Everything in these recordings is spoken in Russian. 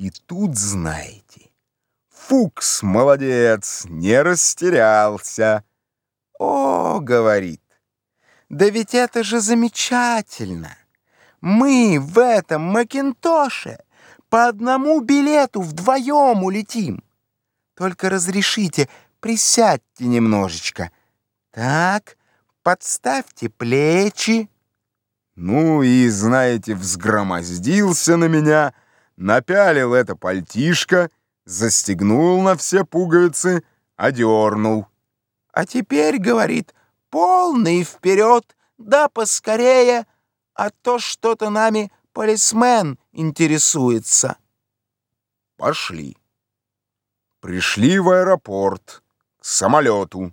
И тут, знаете, Фукс молодец, не растерялся. «О, — говорит, — да ведь это же замечательно! Мы в этом Макинтоше по одному билету вдвоем улетим. Только разрешите, присядьте немножечко. Так, подставьте плечи». Ну и, знаете, взгромоздился на меня, напялил это пальтишко, застегнул на все пуговицы, одернул. А теперь, говорит, полный вперед, да поскорее, а то что-то нами полисмен интересуется. Пошли. Пришли в аэропорт, к самолету.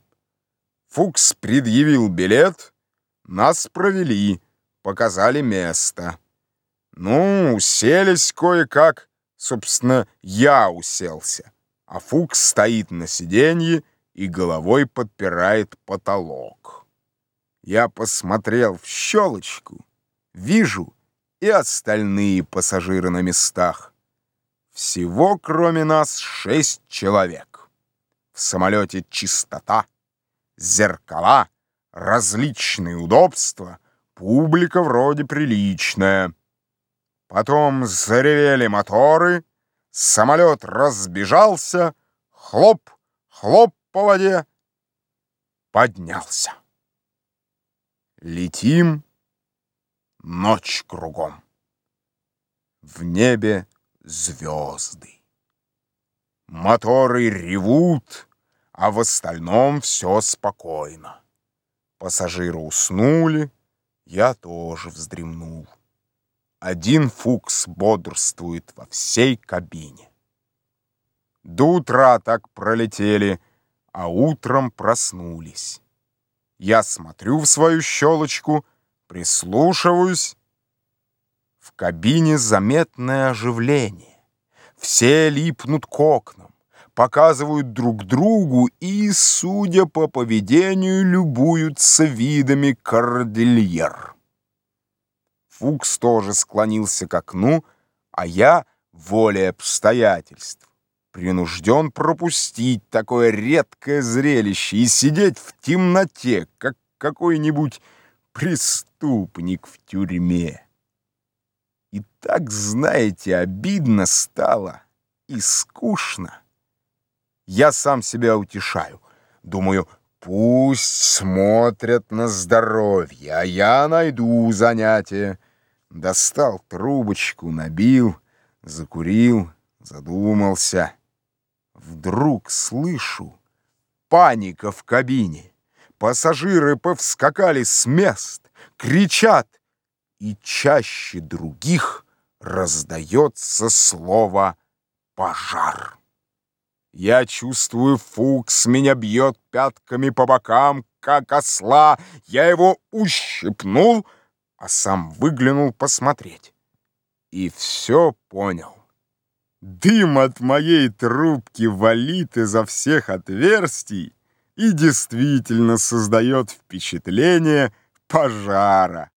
Фукс предъявил билет, нас провели, показали место. Ну, уселись кое-как, собственно, я уселся, а Фукс стоит на сиденье, и головой подпирает потолок. Я посмотрел в щелочку, вижу и остальные пассажиры на местах. Всего, кроме нас, шесть человек. В самолете чистота, зеркала, различные удобства, публика вроде приличная. Потом заревели моторы, самолет разбежался, хлоп, хлоп, по воде, поднялся. Летим, ночь кругом. В небе звезды. Моторы ревут, а в остальном все спокойно. Пассажиры уснули, я тоже вздремнул. Один Фукс бодрствует во всей кабине. До утра так пролетели — а утром проснулись. Я смотрю в свою щелочку, прислушиваюсь. В кабине заметное оживление. Все липнут к окнам, показывают друг другу и, судя по поведению, любуются видами кордильер. Фукс тоже склонился к окну, а я, волей обстоятельств, принужден пропустить такое редкое зрелище и сидеть в темноте, как какой-нибудь преступник в тюрьме. И так, знаете, обидно стало и скучно. Я сам себя утешаю. Думаю, пусть смотрят на здоровье, а я найду занятие. Достал трубочку, набил, закурил, задумался. Вдруг слышу паника в кабине. Пассажиры повскакали с мест, кричат, и чаще других раздается слово «пожар». Я чувствую, Фукс меня бьет пятками по бокам, как осла. Я его ущипнул, а сам выглянул посмотреть. И все понял. Дым от моей трубки валит изо всех отверстий и действительно создает впечатление пожара.